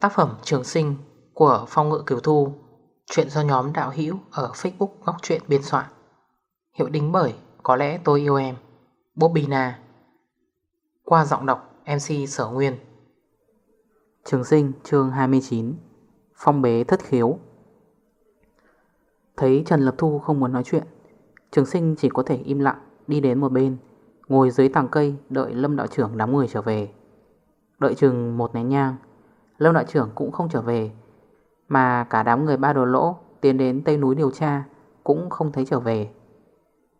Tác phẩm Trường Sinh của Phong Ngự Kiều Thu, Chuyện do nhóm đạo hữu ở Facebook Góc Chuyện biên soạn. Hiệu đính bởi Có lẽ tôi yêu em Bobina Qua giọng đọc MC Sở Nguyên. Trường Sinh, chương 29 Phong bế thất khiếu. Thấy Trần Lập Thu không muốn nói chuyện, Trường Sinh chỉ có thể im lặng Đi đến một bên, Ngồi dưới tàng cây đợi Lâm đạo trưởng đám người trở về. Đợi chừng một nén nhang Lâm đạo trưởng cũng không trở về, Mà cả đám người ba đồ lỗ Tiến đến Tây núi điều tra Cũng không thấy trở về.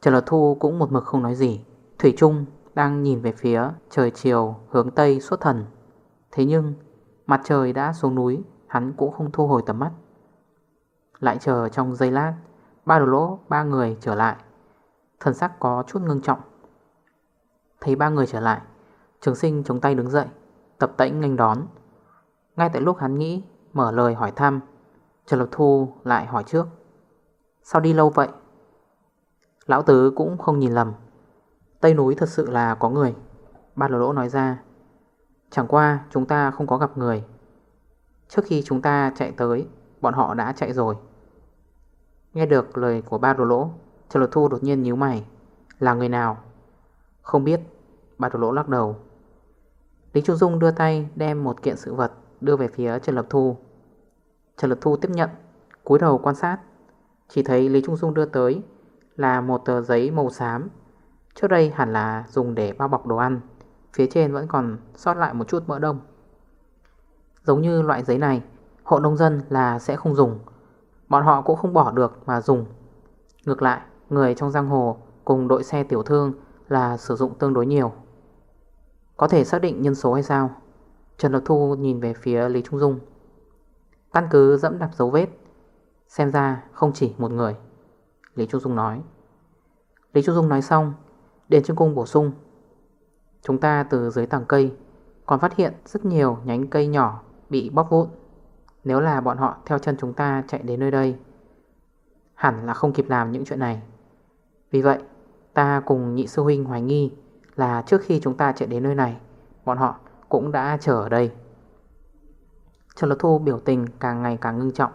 Trần Lật Thu cũng một mực không nói gì. Thủy Trung đang nhìn về phía Trời chiều hướng Tây suốt thần. Thế nhưng, mặt trời đã xuống núi, Hắn cũng không thu hồi tầm mắt. Lại chờ trong giây lát, Ba đồ lỗ, ba người trở lại. Thần sắc có chút ngưng trọng. Thấy ba người trở lại, Trường sinh chống tay đứng dậy, Tập tễnh ngành đón ngay tại lúc hắn nghĩ, Mở lời hỏi thăm, Trần Lộc Thu lại hỏi trước, Sao đi lâu vậy? Lão Tứ cũng không nhìn lầm. Tây núi thật sự là có người. Ba lỗ lỗ nói ra, Chẳng qua chúng ta không có gặp người. Trước khi chúng ta chạy tới, Bọn họ đã chạy rồi. Nghe được lời của ba đồ lỗ, Trần Lột Thu đột nhiên nhíu mày. Là người nào? Không biết. Ba đồ lỗ lắc đầu. Lý Trung Dung đưa tay đem một kiện sự vật Đưa về phía Trần Lập Thu. Trần Lập Thu tiếp nhận, cúi đầu quan sát. Chỉ thấy Lý Trung Dung đưa tới Là một tờ giấy màu xám. Trước đây hẳn là dùng để bao bọc đồ ăn, Phía trên vẫn còn sót lại một chút mỡ đông. Giống như loại giấy này, Hộ nông dân là sẽ không dùng. Bọn họ cũng không bỏ được mà dùng. Ngược lại, Người trong giang hồ cùng đội xe tiểu thương Là sử dụng tương đối nhiều. Có thể xác định nhân số hay sao? Trần Độc Thu nhìn về phía Lý Trung Dung. Căn cứ dẫm đạp dấu vết, Xem ra không chỉ một người, Lý Trung Dung nói. Lý Trung Dung nói xong Điền Trương Cung bổ sung. Chúng ta từ dưới tầng cây Còn phát hiện rất nhiều nhánh cây nhỏ Bị bóp vụn. Nếu là bọn họ theo chân chúng ta chạy đến nơi đây, Hẳn là không kịp làm những chuyện này. Vì vậy, Ta cùng nhị sư huynh hoài nghi Là trước khi chúng ta chạy đến nơi này, Bọn họ cũng đã chờ ở đây. Trần Lột Thu biểu tình càng ngày càng ngưng trọng.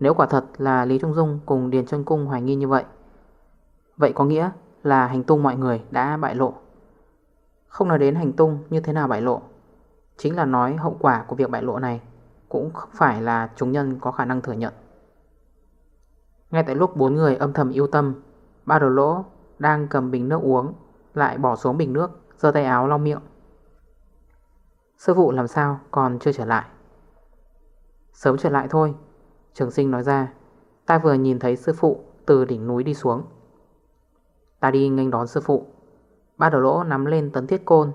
Nếu quả thật là Lý Trung Dung cùng Điền Trân Cung hoài nghi như vậy Vậy có nghĩa là hành tung mọi người đã bại lộ. Không nói đến hành tung như thế nào bại lộ, Chính là nói hậu quả của việc bại lộ này Cũng không phải là chúng nhân có khả năng thừa nhận. Ngay tại lúc bốn người âm thầm yêu tâm, Ba đồ lỗ đang cầm bình nước uống Lại bỏ xuống bình nước, giơ tay áo lau miệng. Sư phụ làm sao còn chưa trở lại? Sớm trở lại thôi, Trường sinh nói ra. Ta vừa nhìn thấy sư phụ từ đỉnh núi đi xuống. Ta đi nghênh đón sư phụ. Ba đầu lỗ nắm lên tấn thiết côn,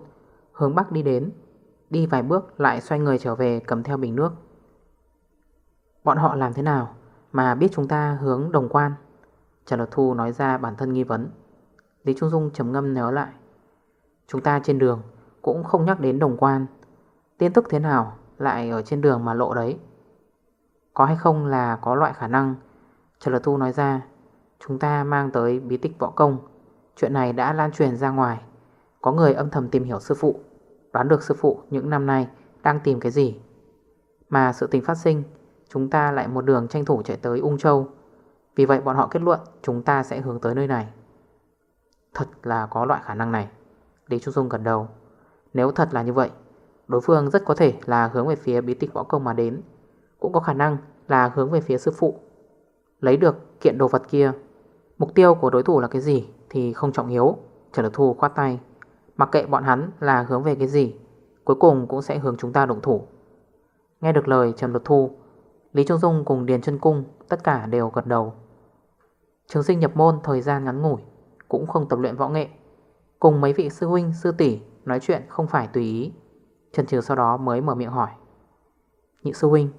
Hướng bắc đi đến. Đi vài bước lại xoay người trở về cầm theo bình nước. Bọn họ làm thế nào Mà biết chúng ta hướng đồng quan? Trần Lột Thu nói ra bản thân nghi vấn. Lý Trung Dung trầm ngâm nhớ lại. Chúng ta trên đường Cũng không nhắc đến đồng quan. Tin tức thế nào lại ở trên đường mà lộ đấy? Có hay không là có loại khả năng? Trần Lật Thu nói ra, Chúng ta mang tới bí tích võ công. Chuyện này đã lan truyền ra ngoài. Có người âm thầm tìm hiểu sư phụ, Đoán được sư phụ những năm nay Đang tìm cái gì. Mà sự tình phát sinh, Chúng ta lại một đường tranh thủ chạy tới Ung Châu. Vì vậy bọn họ kết luận Chúng ta sẽ hướng tới nơi này. Thật là có loại khả năng này. Lý Trung Dung gần đầu. Nếu thật là như vậy Đối phương rất có thể là hướng về phía bí tịch võ công mà đến, Cũng có khả năng là hướng về phía sư phụ. Lấy được kiện đồ vật kia, Mục tiêu của đối thủ là cái gì Thì không trọng yếu Trần Lực Thu khoát tay. Mặc kệ bọn hắn là hướng về cái gì, Cuối cùng cũng sẽ hướng chúng ta động thủ. Nghe được lời Trần Lực Thu, Lý Trung Dung cùng Điền chân Cung Tất cả đều gật đầu. Trường sinh nhập môn thời gian ngắn ngủi, Cũng không tập luyện võ nghệ. Cùng mấy vị sư huynh, sư tỷ Nói chuyện không phải tùy ý. Trần Trừ sau đó mới mở miệng hỏi. Nhị sư huynh,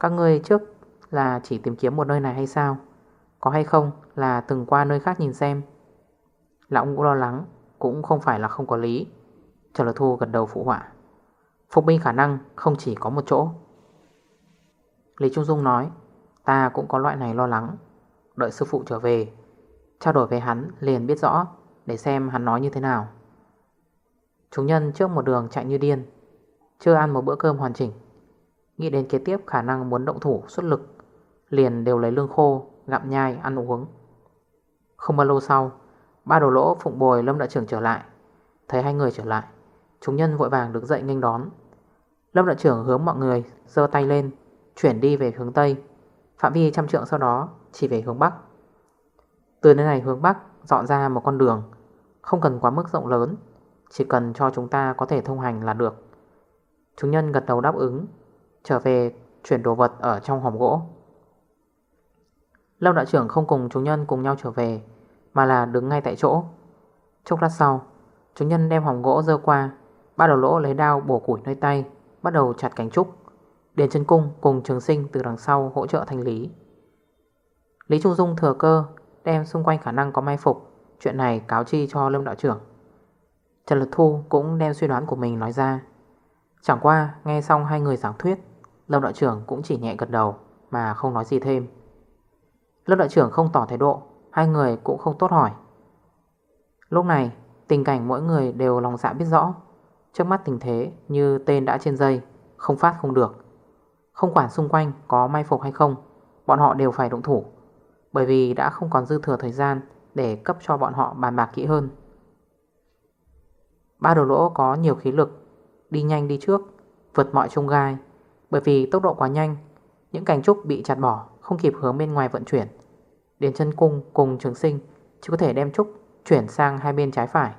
Các ngươi trước là chỉ tìm kiếm một nơi này hay sao? Có hay không là từng qua nơi khác nhìn xem? Lão cũng lo lắng, Cũng không phải là không có lý. Trần Lật Thu gần đầu phụ họa. Phục binh khả năng không chỉ có một chỗ. Lý Trung Dung nói, Ta cũng có loại này lo lắng. Đợi sư phụ trở về, Trao đổi với hắn liền biết rõ Để xem hắn nói như thế nào. Chúng nhân trước một đường chạy như điên chưa ăn một bữa cơm hoàn chỉnh. Nghĩ đến kế tiếp khả năng muốn động thủ, xuất lực, Liền đều lấy lương khô, Gặm nhai, ăn uống. Không bao lâu sau, Ba đồ lỗ phụng bồi Lâm đại trưởng trở lại. Thấy hai người trở lại, Chúng nhân vội vàng được dậy nghênh đón. Lâm đại trưởng hướng mọi người dơ tay lên, Chuyển đi về hướng Tây. Phạm vi trăm trượng sau đó, chỉ về hướng Bắc. Từ nơi này hướng Bắc, Dọn ra một con đường, Không cần quá mức rộng lớn, Chỉ cần cho chúng ta có thể thông hành là được. Chúng nhân gật đầu đáp ứng, Trở về chuyển đồ vật ở trong hòm gỗ. Lâm đại trưởng không cùng chúng nhân cùng nhau trở về, Mà là đứng ngay tại chỗ. Chốc lát sau, Chúng nhân đem hòm gỗ dơ qua, Ba đầu lỗ lấy đao bổ củi nơi tay, Bắt đầu chặt cánh trúc. Điền chân cung cùng trường sinh từ đằng sau hỗ trợ thanh lý. Lý Trung Dung thừa cơ Đem xung quanh khả năng có mai phục, Chuyện này cáo chi cho Lâm Đạo trưởng. Trần Lực Thu cũng đem suy đoán của mình nói ra. Chẳng qua, nghe xong hai người giảng thuyết, Lâm Đạo trưởng cũng chỉ nhẹ gật đầu Mà không nói gì thêm. Lâm Đạo trưởng không tỏ thái độ, Hai người cũng không tốt hỏi. Lúc này, tình cảnh mỗi người đều lòng dạ biết rõ. Trước mắt tình thế như tên đã trên dây, Không phát không được. Không quản xung quanh có may phục hay không, Bọn họ đều phải động thủ. Bởi vì đã không còn dư thừa thời gian Để cấp cho bọn họ bàn bạc kỹ hơn. Ba đồ lỗ có nhiều khí lực Đi nhanh đi trước, Vượt mọi trông gai. Bởi vì tốc độ quá nhanh, Những cành trúc bị chặt bỏ Không kịp hướng bên ngoài vận chuyển. Điền chân cung cùng trường sinh Chỉ có thể đem trúc chuyển sang hai bên trái phải.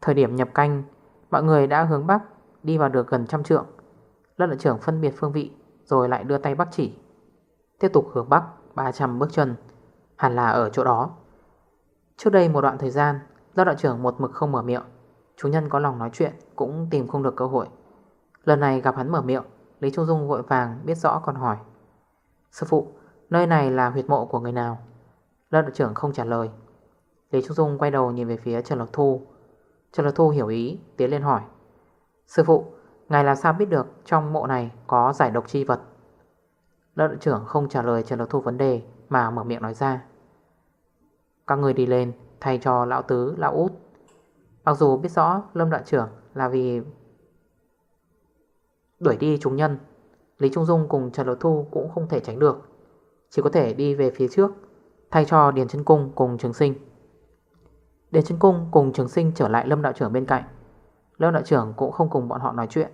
Thời điểm nhập canh, Mọi người đã hướng Bắc Đi vào được gần trăm trượng. Lân đội trưởng phân biệt phương vị Rồi lại đưa tay bắc chỉ. Tiếp tục hướng Bắc 300 bước chân, Hẳn là ở chỗ đó. Trước đây một đoạn thời gian, Lân đội trưởng một mực không mở miệng. Chú nhân có lòng nói chuyện Cũng tìm không được cơ hội. Lần này gặp hắn mở miệng Lý Trung Dung vội vàng biết rõ còn hỏi. Sư phụ Nơi này là huyệt mộ của người nào? Lớp đội trưởng không trả lời. Lý Trung Dung quay đầu nhìn về phía Trần Lộc Thu. Trần Lộc Thu hiểu ý Tiến lên hỏi. Sư phụ Ngài làm sao biết được trong mộ này có giải độc chi vật? Lớp đội trưởng không trả lời Trần Lộc Thu vấn đề Mà mở miệng nói ra. Các người đi lên Thay cho lão tứ, lão út. Mặc dù biết rõ Lâm Đoạn trưởng là vì Đuổi đi chúng nhân, Lý Trung Dung cùng Trần Lộc Thu cũng không thể tránh được. Chỉ có thể đi về phía trước, Thay cho Điền chân Cung cùng Trường Sinh. Điền chân Cung cùng Trường Sinh trở lại Lâm đạo trưởng bên cạnh. Lâm đạo trưởng cũng không cùng bọn họ nói chuyện,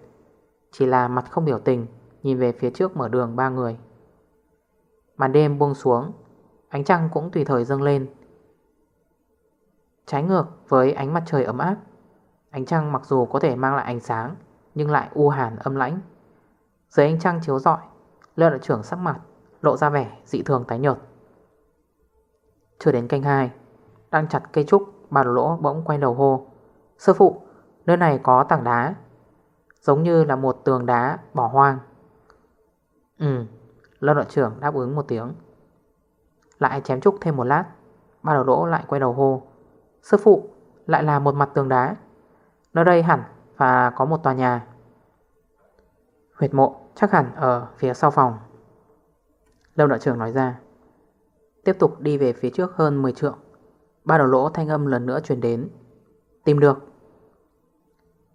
Chỉ là mặt không biểu tình, Nhìn về phía trước mở đường ba người. Màn đêm buông xuống, Ánh trăng cũng tùy thời dâng lên. Trái ngược với ánh mặt trời ấm áp. Ánh trăng mặc dù có thể mang lại ánh sáng, Nhưng lại u hàn âm lãnh. Dưới ánh trăng chiếu rọi Lê đội trưởng sắc mặt Lộ ra vẻ dị thường tái nhợt. Chưa đến canh 2 Đang chặt cây trúc, Bà lỗ bỗng quay đầu hô, Sư phụ, Nơi này có tảng đá. Giống như là một tường đá bỏ hoang. Ừ Lâm đội trưởng đáp ứng một tiếng. Lại chém trúc thêm một lát Ba đầu lỗ lại quay đầu hô Sư phụ lại là một mặt tường đá. Nơi đây hẳn và có một tòa nhà. Huyệt mộ chắc hẳn ở phía sau phòng. Lâm đội trưởng nói ra. Tiếp tục đi về phía trước hơn 10 trượng. Ba đầu lỗ thanh âm lần nữa truyền đến. Tìm được.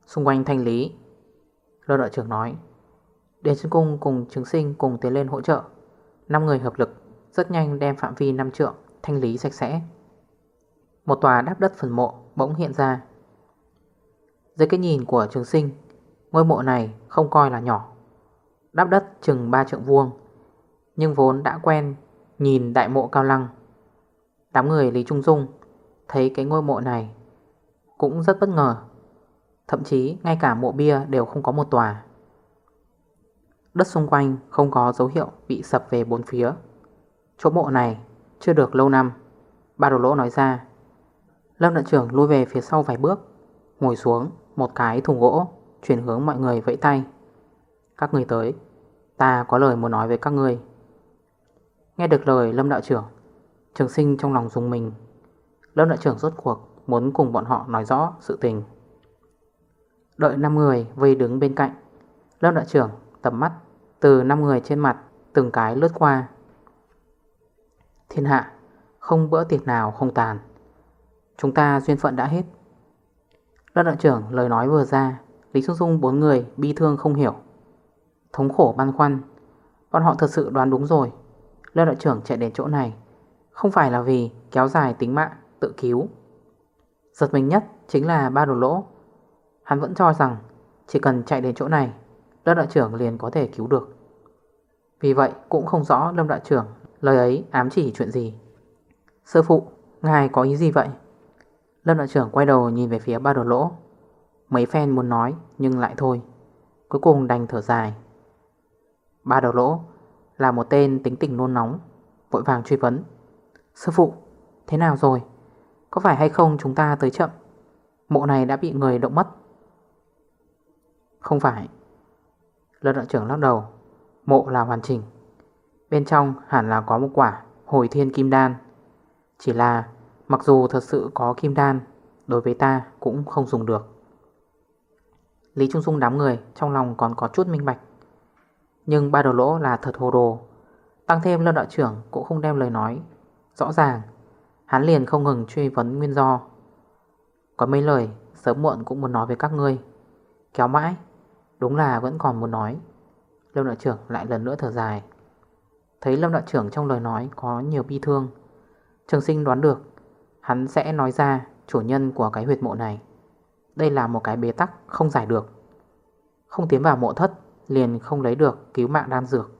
Xung quanh thanh lý, Lâm đội trưởng nói. Đến chân Cung cùng chứng sinh cùng tiến lên hỗ trợ. 5 người hợp lực, Rất nhanh đem phạm vi 5 trượng Thanh lý sạch sẽ. Một tòa đáp đất phần mộ bỗng hiện ra. Dưới cái nhìn của trường sinh, Ngôi mộ này không coi là nhỏ. Đáp đất chừng 3 trượng vuông, Nhưng vốn đã quen Nhìn đại mộ cao lăng. Đám người Lý Trung Dung Thấy cái ngôi mộ này Cũng rất bất ngờ, Thậm chí ngay cả mộ bia đều không có một tòa. Đất xung quanh không có dấu hiệu bị sập về bốn phía. Chỗ mộ này chưa được lâu năm. Ba đồ lỗ nói ra Lâm đội trưởng lui về phía sau vài bước, Ngồi xuống một cái thùng gỗ, Chuyển hướng mọi người vẫy tay. Các người tới, Ta có lời muốn nói với các người Nghe được lời Lâm đạo trưởng, Trường sinh trong lòng dùng mình. Lâm đạo trưởng rốt cuộc Muốn cùng bọn họ nói rõ sự tình. Đợi 5 người vây đứng bên cạnh, Lâm đại trưởng tầm mắt Từ 5 người trên mặt Từng cái lướt qua. Thiên hạ, Không bữa tiệc nào không tàn. Chúng ta duyên phận đã hết. Lâm đại trưởng lời nói vừa ra Lý Xuân Dung bốn người bi thương không hiểu. Thống khổ băn khoăn. Bọn họ thật sự đoán đúng rồi. Lâm đạo trưởng chạy đến chỗ này. Không phải là vì kéo dài tính mạng Tự cứu. Giật mình nhất chính là ba đồ lỗ. Hắn vẫn cho rằng Chỉ cần chạy đến chỗ này Lâm đạo trưởng liền có thể cứu được. Vì vậy cũng không rõ Lâm đạo trưởng Lời ấy ám chỉ chuyện gì. Sư phụ, ngài có ý gì vậy? Lâm đội trưởng quay đầu nhìn về phía ba đồ lỗ. Mấy phen muốn nói, nhưng lại thôi. Cuối cùng đành thở dài. Ba đầu lỗ là một tên tính tình nôn nóng, Vội vàng truy vấn. Sư phụ, thế nào rồi? Có phải hay không chúng ta tới chậm? Mộ này đã bị người động mất. Không phải. Lâm đội trưởng lắc đầu. Mộ là hoàn chỉnh. Bên trong hẳn là có một quả hồi thiên kim đan. Chỉ là Mặc dù thật sự có kim đan, Đối với ta cũng không dùng được. Lý Trung Dung đám người Trong lòng còn có chút minh bạch. Nhưng ba đầu lỗ là thật hồ đồ. Tăng thêm lâm đạo trưởng cũng không đem lời nói. Rõ ràng, Hắn liền không ngừng truy vấn nguyên do. Có mấy lời, Sớm muộn cũng muốn nói với các ngươi. Kéo mãi, Đúng là vẫn còn muốn nói. Lâm đạo trưởng lại lần nữa thở dài. Thấy Lâm đạo trưởng trong lời nói có nhiều bi thương, Trường sinh đoán được Hắn sẽ nói ra chủ nhân của cái huyệt mộ này. Đây là một cái bế tắc không giải được. Không tiến vào mộ thất, Liền không lấy được cứu mạng đan dược,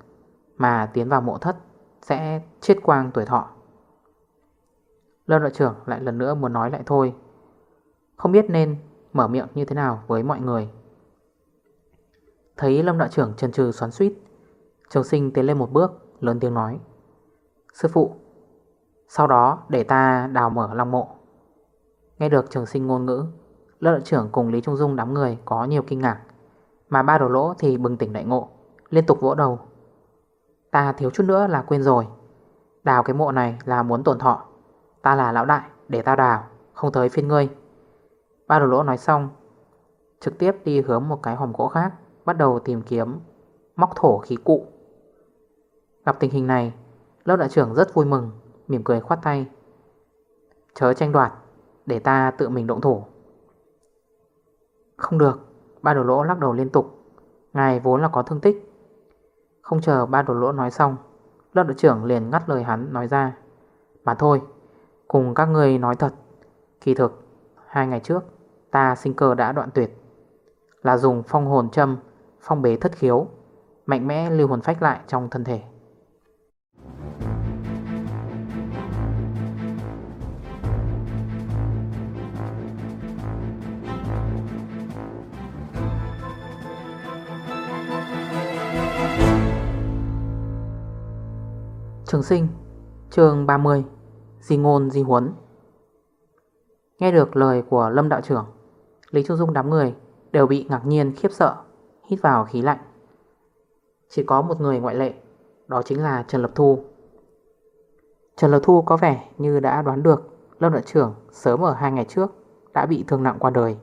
Mà tiến vào mộ thất Sẽ chết quang tuổi thọ. Lâm đội trưởng lại lần nữa muốn nói lại thôi. Không biết nên mở miệng như thế nào với mọi người. Thấy Lâm đội trưởng trần trừ xoắn suýt Trường sinh tiến lên một bước, Lớn tiếng nói, Sư phụ sau đó, để ta đào mở long mộ. Nghe được trường sinh ngôn ngữ Lâm đội trưởng cùng Lý Trung Dung đám người có nhiều kinh ngạc, Mà ba đồ lỗ thì bừng tỉnh đại ngộ, Liên tục vỗ đầu. Ta thiếu chút nữa là quên rồi. Đào cái mộ này là muốn tổn thọ. Ta là lão đại, để ta đào, Không tới phiên ngươi. Ba đồ lỗ nói xong, Trực tiếp đi hướng một cái hòm gỗ khác, Bắt đầu tìm kiếm Móc thổ khí cụ. Gặp tình hình này, Lớp đại trưởng rất vui mừng. Mỉm cười khoát tay. Chớ tranh đoạt, Để ta tự mình động thủ. Không được, Ba đồ lỗ lắc đầu liên tục. Ngài vốn là có thương tích. Không chờ ba đồ lỗ nói xong, Lớp đội trưởng liền ngắt lời hắn nói ra. Mà thôi, Cùng các người nói thật. Kỳ thực, Hai ngày trước, Ta sinh cơ đã đoạn tuyệt. Là dùng phong hồn châm, Phong bế thất khiếu, Mạnh mẽ lưu hồn phách lại trong thân thể. Trường sinh, chương 30 Di ngôn, di huấn. Nghe được lời của Lâm Đạo trưởng, Lý Trung Dung đám người Đều bị ngạc nhiên, khiếp sợ, Hít vào khí lạnh. Chỉ có một người ngoại lệ, Đó chính là Trần Lập Thu. Trần Lập Thu có vẻ như đã đoán được Lâm Đạo trưởng sớm ở hai ngày trước Đã bị thương nặng qua đời.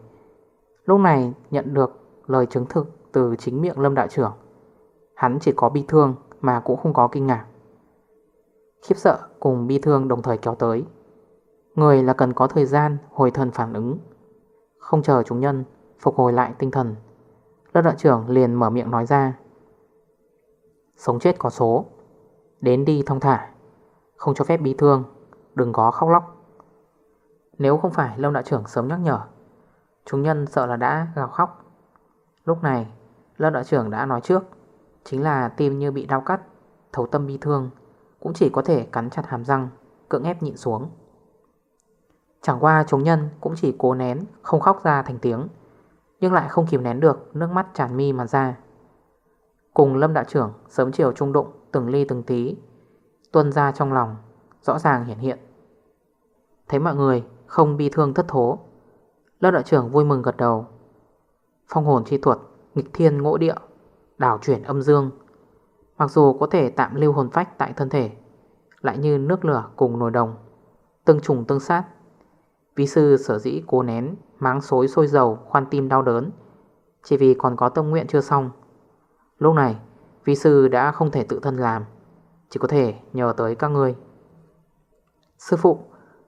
Lúc này nhận được lời chứng thực Từ chính miệng Lâm Đạo trưởng, Hắn chỉ có bi thương Mà cũng không có kinh ngạc. Khiếp sợ cùng bi thương đồng thời kéo tới. Người là cần có thời gian hồi thần phản ứng. Không chờ chúng nhân Phục hồi lại tinh thần Lớp đội trưởng liền mở miệng nói ra. Sống chết có số. Đến đi thông thả. Không cho phép bi thương. Đừng có khóc lóc. Nếu không phải Lâm đạo trưởng sớm nhắc nhở, Chúng nhân sợ là đã gào khóc. Lúc này Lâm đạo trưởng đã nói trước, Chính là tim như bị đau cắt, Thấu tâm bi thương cũng chỉ có thể cắn chặt hàm răng, Cưỡng ép nhịn xuống. Chẳng qua chúng nhân cũng chỉ cố nén, Không khóc ra thành tiếng, Nhưng lại không kìm nén được Nước mắt tràn mi mà ra. Cùng Lâm Đạo trưởng sớm chiều trung đụng Từng ly từng tí Tuân ra trong lòng, Rõ ràng hiển hiện. Thấy mọi người không bi thương thất thố, Lâm Đạo trưởng vui mừng gật đầu. Phong hồn chi thuật, Nghịch thiên ngỗ địa, Đảo chuyển âm dương Mặc dù có thể tạm lưu hồn phách tại thân thể, Lại như nước lửa cùng nồi đồng, Tương trùng tương sát. Vi sư sở dĩ cố nén Máng xối sôi dầu khoan tim đau đớn, Chỉ vì còn có tâm nguyện chưa xong. Lúc này Vi sư đã không thể tự thân làm, Chỉ có thể nhờ tới các ngươi. Sư phụ,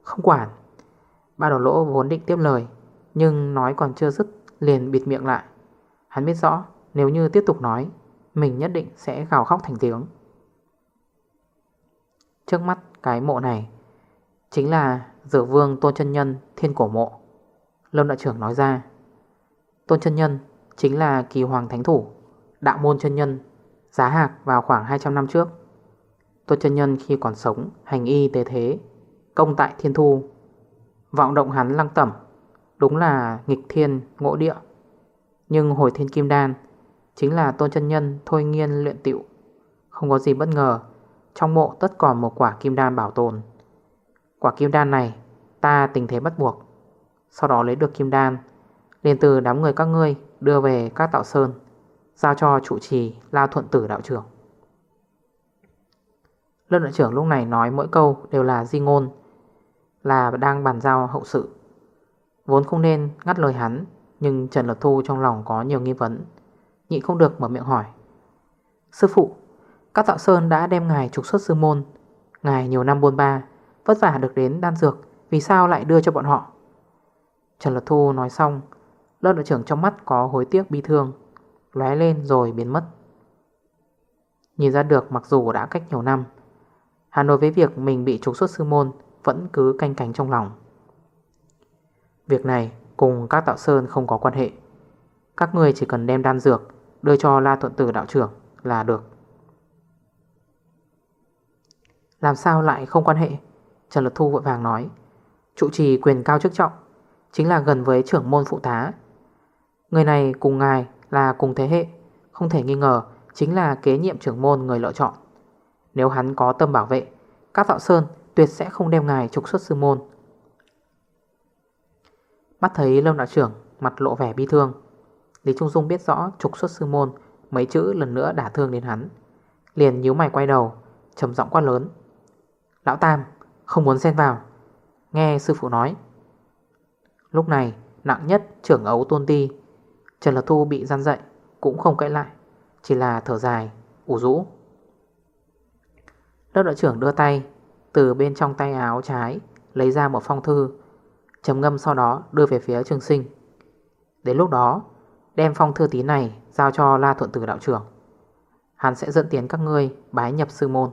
Không quản. Ba đầu lỗ vốn định tiếp lời, Nhưng nói còn chưa dứt Liền bịt miệng lại. Hắn biết rõ, nếu như tiếp tục nói mình nhất định sẽ gào khóc thành tiếng. Trước mắt, cái mộ này Chính là Dược vương Tôn chân Nhân Thiên Cổ Mộ. Lâm đại trưởng nói ra, Tôn chân Nhân chính là kỳ hoàng thánh thủ, Đạo môn chân nhân, Giá hạc vào khoảng 200 năm trước. Tôn chân Nhân khi còn sống, Hành y tế thế, Công tại thiên thu, Vọng động hắn lăng tẩm, Đúng là nghịch thiên ngộ địa. Nhưng hồi thiên kim đan Chính là tôn chân nhân thôi nghiên luyện tiệu Không có gì bất ngờ, Trong mộ tất còn một quả kim đan bảo tồn. Quả kim đan này, Ta tình thế bắt buộc. Sau đó lấy được kim đan, liền từ đám người các ngươi đưa về các tạo sơn, Giao cho trụ trì La Thuận Tử đạo trưởng. Lân đạo trưởng lúc này nói mỗi câu đều là di ngôn, Là đang bàn giao hậu sự. Vốn không nên ngắt lời hắn, Nhưng Trần Lật Thu trong lòng có nhiều nghi vấn. Nhị không được mở miệng hỏi. Sư phụ, Các tạo sơn đã đem ngài trục xuất sư môn. Ngài nhiều năm buôn ba, Vất vả được đến đan dược, Vì sao lại đưa cho bọn họ? Trần Lật Thu nói xong, Lớp đội trưởng trong mắt có hối tiếc bi thương, Lóe lên rồi biến mất. Nhìn ra được mặc dù đã cách nhiều năm Hà Nội với việc mình bị trục xuất sư môn Vẫn cứ canh cánh trong lòng. Việc này cùng các tạo sơn không có quan hệ. Các người chỉ cần đem đan dược Đưa cho La Thuận Tử đạo trưởng là được. Làm sao lại không quan hệ? Trần Lật Thu vội vàng nói. Trụ trì quyền cao chức trọng, Chính là gần với trưởng môn phụ tá. Người này cùng ngài là cùng thế hệ, Không thể nghi ngờ Chính là kế nhiệm trưởng môn người lựa chọn. Nếu hắn có tâm bảo vệ, Các tạo sơn tuyệt sẽ không đem ngài trục xuất sư môn. Mắt thấy Lâm đạo trưởng Mặt lộ vẻ bi thương Lý Trung Dung biết rõ trục xuất sư môn Mấy chữ lần nữa đả thương đến hắn. Liền nhíu mày quay đầu trầm giọng quát lớn. Lão Tam không muốn xen vào. Nghe sư phụ nói. Lúc này nặng nhất trưởng ấu tôn ti Trần Lật Thu bị gian dậy Cũng không cãi lại Chỉ là thở dài, ủ rũ. Lớp đội trưởng đưa tay Từ bên trong tay áo trái Lấy ra một phong thư Chấm ngâm sau đó đưa về phía trường sinh. Đến lúc đó Đem phong thư tín này giao cho La Thuận Tử đạo trưởng. Hắn sẽ dẫn tiến các ngươi bái nhập sư môn.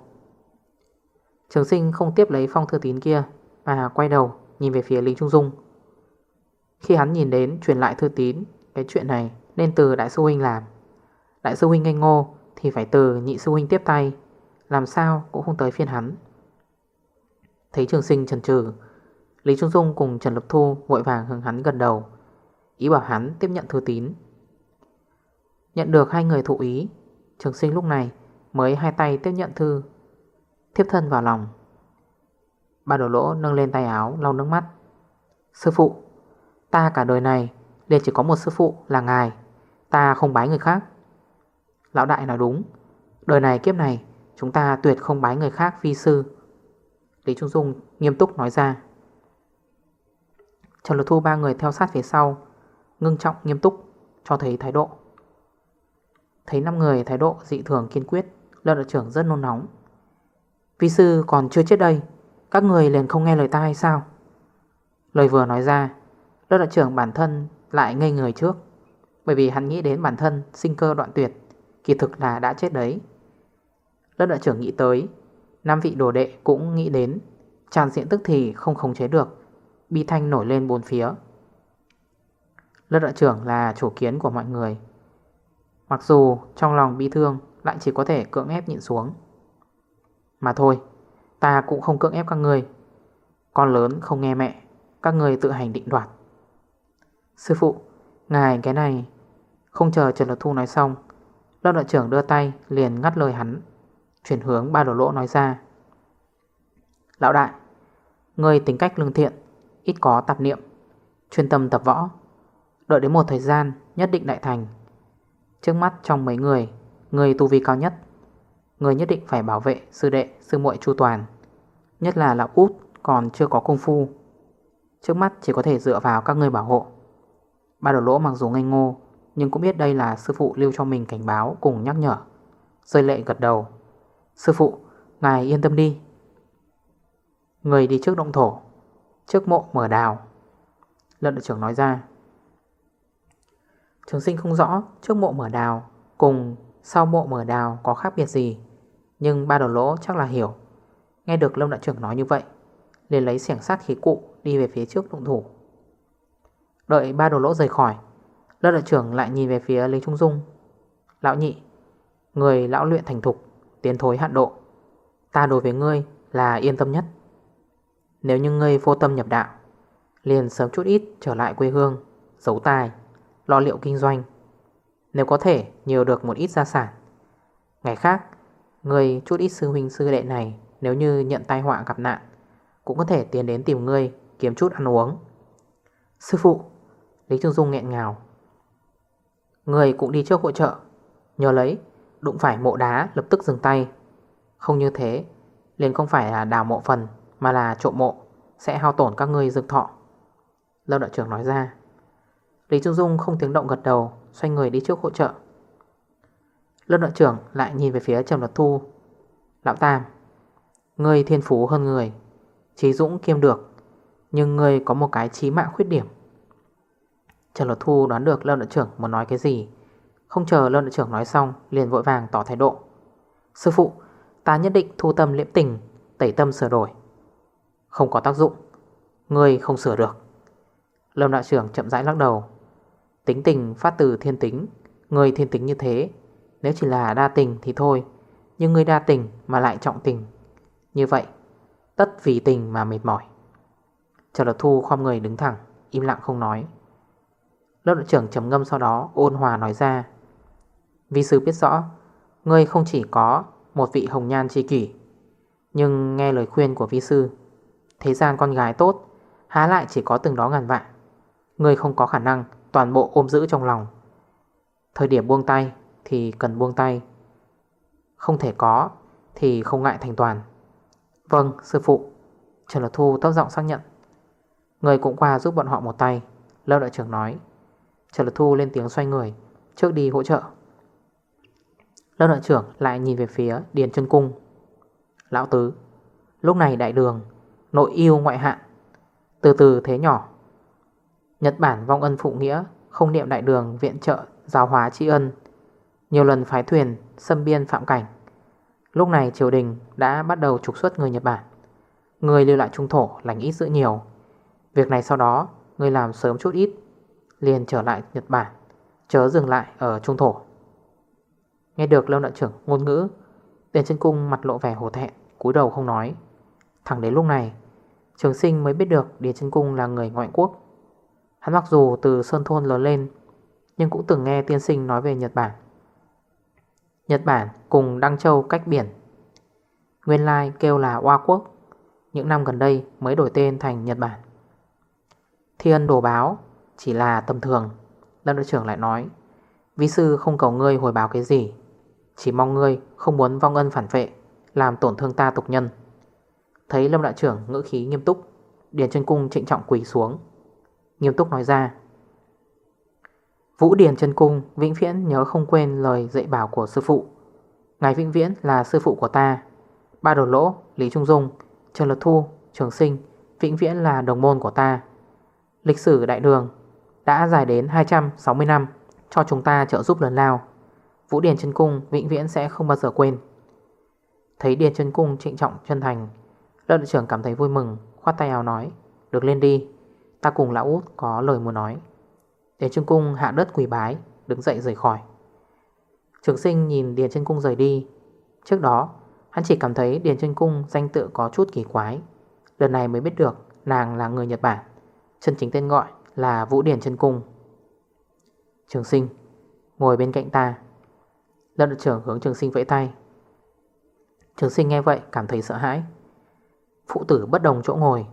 Trường sinh không tiếp lấy phong thư tín kia, Mà quay đầu nhìn về phía Lý Trung Dung. Khi hắn nhìn đến truyền lại thư tín, Cái chuyện này nên từ Đại sư Huynh làm. Đại sư Huynh ngây ngô Thì phải từ nhị sư Huynh tiếp tay, Làm sao cũng không tới phiên hắn. Thấy trường sinh trần trừ Lý Trung Dung cùng Trần Lập Thu vội vàng hướng hắn gần đầu. Ý bảo hắn tiếp nhận thư tín. Nhận được hai người thụ ý, Trường sinh lúc này mới hai tay tiếp nhận thư, Thiếp thân vào lòng. Ba đổ lỗ nâng lên tay áo, lau nước mắt. Sư phụ, Ta cả đời này liền chỉ có một sư phụ là ngài, Ta không bái người khác. Lão đại nói đúng, Đời này kiếp này Chúng ta tuyệt không bái người khác vi sư. Lý Trung Dung nghiêm túc nói ra. Trần Lực Thu ba người theo sát phía sau, Ngưng trọng nghiêm túc, Cho thấy thái độ. Thấy 5 người thái độ dị thường kiên quyết Lợi đội trưởng rất nôn nóng. Vi sư còn chưa chết đây, Các người liền không nghe lời ta hay sao? Lời vừa nói ra Lợi đội trưởng bản thân lại ngây người trước, Bởi vì hắn nghĩ đến bản thân Sinh cơ đoạn tuyệt, Kỳ thực là đã chết đấy. Lớp đội trưởng nghĩ tới, Năm vị đồ đệ cũng nghĩ đến, Tràn diện tức thì không khống chế được, Bi thanh nổi lên bốn phía. Lớp đội trưởng là chủ kiến của mọi người. Mặc dù trong lòng bi thương Lại chỉ có thể cưỡng ép nhịn xuống. Mà thôi, Ta cũng không cưỡng ép các người. Con lớn không nghe mẹ, Các người tự hành định đoạt. Sư phụ, Ngài cái này, Không chờ Trần Lật Thu nói xong Lớp đội trưởng đưa tay liền ngắt lời hắn, Chuyển hướng ba đổ lỗ nói ra. Lão đại Người tính cách lương thiện, Ít có tạp niệm, Chuyên tâm tập võ, Đợi đến một thời gian nhất định đại thành. Trước mắt trong mấy người Người tu vi cao nhất Người nhất định phải bảo vệ sư đệ sư muội chu toàn. Nhất là lão út còn chưa có công phu. Trước mắt chỉ có thể dựa vào các người bảo hộ. Ba đổ lỗ mặc dù ngây ngô Nhưng cũng biết đây là sư phụ lưu cho mình cảnh báo cùng nhắc nhở. Rơi lệ gật đầu. Sư phụ, ngài yên tâm đi. Người đi trước động thổ Trước mộ mở đào. Lận đội trưởng nói ra. Trường sinh không rõ trước mộ mở đào Cùng Sau mộ mở đào có khác biệt gì, Nhưng ba đầu lỗ chắc là hiểu. Nghe được Lâm Đại trưởng nói như vậy, liền lấy xẻng sát khí cụ Đi về phía trước động thủ. Đợi ba đầu lỗ rời khỏi, Lâm Đại trưởng lại nhìn về phía Lý Trung Dung. Lão nhị, Người lão luyện thành thục, Tiến thối hạn độ. Ta đối với ngươi là yên tâm nhất. Nếu như ngươi vô tâm nhập đạo, Liền sớm chút ít trở lại quê hương, Giấu tài Lo liệu kinh doanh. Nếu có thể, nhiều được một ít gia sản. Ngày khác, người chút ít sư huynh sư đệ này Nếu như nhận tai họa gặp nạn, Cũng có thể tiến đến tìm ngươi Kiếm chút ăn uống. Sư phụ, Lý Trương Dung nghẹn ngào. Người cũng đi trước hỗ trợ. Nhờ lấy, Đụng phải mộ đá lập tức dừng tay. Không như thế, liền không phải là đào mộ phần, Mà là trộm mộ, Sẽ hao tổn các ngươi dược thọ. Lâu đạo trưởng nói ra. Lý Trung Dung không tiếng động gật đầu, Xoay người đi trước hỗ trợ. Lâm đội trưởng lại nhìn về phía Trầm Luật Thu. Lão Tam, Ngươi thiên phú hơn người, Trí dũng kiêm được, Nhưng ngươi có một cái trí mạng khuyết điểm. Trần Luật Thu đoán được Lâm đội trưởng muốn nói cái gì. Không chờ Lâm đội trưởng nói xong, Liền vội vàng tỏ thái độ. Sư phụ, Ta nhất định thu tâm liễm tình, Tẩy tâm sửa đổi. Không có tác dụng, Ngươi không sửa được. Lâm đạo trưởng chậm rãi lắc đầu. Tính tình phát từ thiên tính. Người thiên tính như thế, Nếu chỉ là đa tình thì thôi, Nhưng người đa tình mà lại trọng tình. Như vậy, Tất vì tình mà mệt mỏi. Trần Lật Thu khom người đứng thẳng, Im lặng không nói. Lớp đội trưởng trầm ngâm sau đó, ôn hòa nói ra. Vi sư biết rõ, Ngươi không chỉ có một vị hồng nhan tri kỷ, Nhưng nghe lời khuyên của vi sư, Thế gian con gái tốt, Há lại chỉ có từng đó ngàn vạn. Ngươi không có khả năng toàn bộ ôm giữ trong lòng. Thời điểm buông tay thì cần buông tay. Không thể có thì không ngại thành toàn. Vâng sư phụ. Trần Lật Thu tốc giọng xác nhận. Người cũng qua giúp bọn họ một tay, Lâu đại trưởng nói. Trần Lật Thu lên tiếng xoay người, Trước đi hỗ trợ. Lâu đội trưởng lại nhìn về phía Điền chân Cung. Lão Tứ, Lúc này đại đường, Nội yêu ngoại hạn. Từ từ thế nhỏ. Nhật Bản vong ân phụ nghĩa, Không niệm đại đường, viện trợ, Giáo hóa tri ân. Nhiều lần phái thuyền, xâm biên phạm cảnh. Lúc này triều đình đã bắt đầu trục xuất người Nhật Bản. Người lưu lại trung thổ lành ít giữ nhiều. Việc này sau đó, Người làm sớm chút ít, Liền trở lại Nhật Bản, Chớ dừng lại ở trung thổ. Nghe được lâu Đại trưởng ngôn ngữ Điền chân cung mặt lộ vẻ hổ thẹn, cúi đầu không nói. Thẳng đến lúc này, Trường sinh mới biết được Điền chân cung là người ngoại quốc. Hắn mặc dù từ Sơn Thôn lớn lên, Nhưng cũng từng nghe tiên sinh nói về Nhật Bản. Nhật Bản cùng Đăng Châu cách biển. Nguyên lai kêu là Hoa Quốc. Những năm gần đây mới đổi tên thành Nhật Bản. Thiên đồ báo Chỉ là tầm thường, Lâm đội trưởng lại nói. Vĩ sư không cầu ngươi hồi báo cái gì, chỉ mong ngươi không muốn vong ân phản vệ, Làm tổn thương ta tục nhân. Thấy Lâm Đại trưởng ngữ khí nghiêm túc, Điền chân cung trịnh trọng quỳ xuống. Nghiêm túc nói ra. Vũ Điền chân cung Vĩnh viễn nhớ không quên lời dạy bảo của sư phụ. Ngài Vĩnh viễn là sư phụ của ta. Ba đồ lỗ, Lý Trung Dung Trần lật Thu, Trường Sinh Vĩnh viễn là đồng môn của ta. Lịch sử đại đường Đã dài đến 260 năm Cho chúng ta trợ giúp lớn lao. Vũ Điền chân Cung vĩnh viễn sẽ không bao giờ quên. Thấy Điền chân Cung trịnh trọng chân thành Lợi đội trưởng cảm thấy vui mừng Khoát tay áo nói Được lên đi. Ta cùng lão út có lời muốn nói. Điền Trương Cung hạ đất quỳ bái, Đứng dậy rời khỏi. Trường sinh nhìn Điền chân Cung rời đi. Trước đó, hắn chỉ cảm thấy Điền chân Cung danh tự có chút kỳ quái. Lần này mới biết được Nàng là người Nhật Bản, Chân chính tên gọi là Vũ Điền chân Cung. Trường sinh, Ngồi bên cạnh ta. Lâm đội trưởng hướng trường sinh vẫy tay. Trường sinh nghe vậy cảm thấy sợ hãi. Phụ tử bất đồng chỗ ngồi,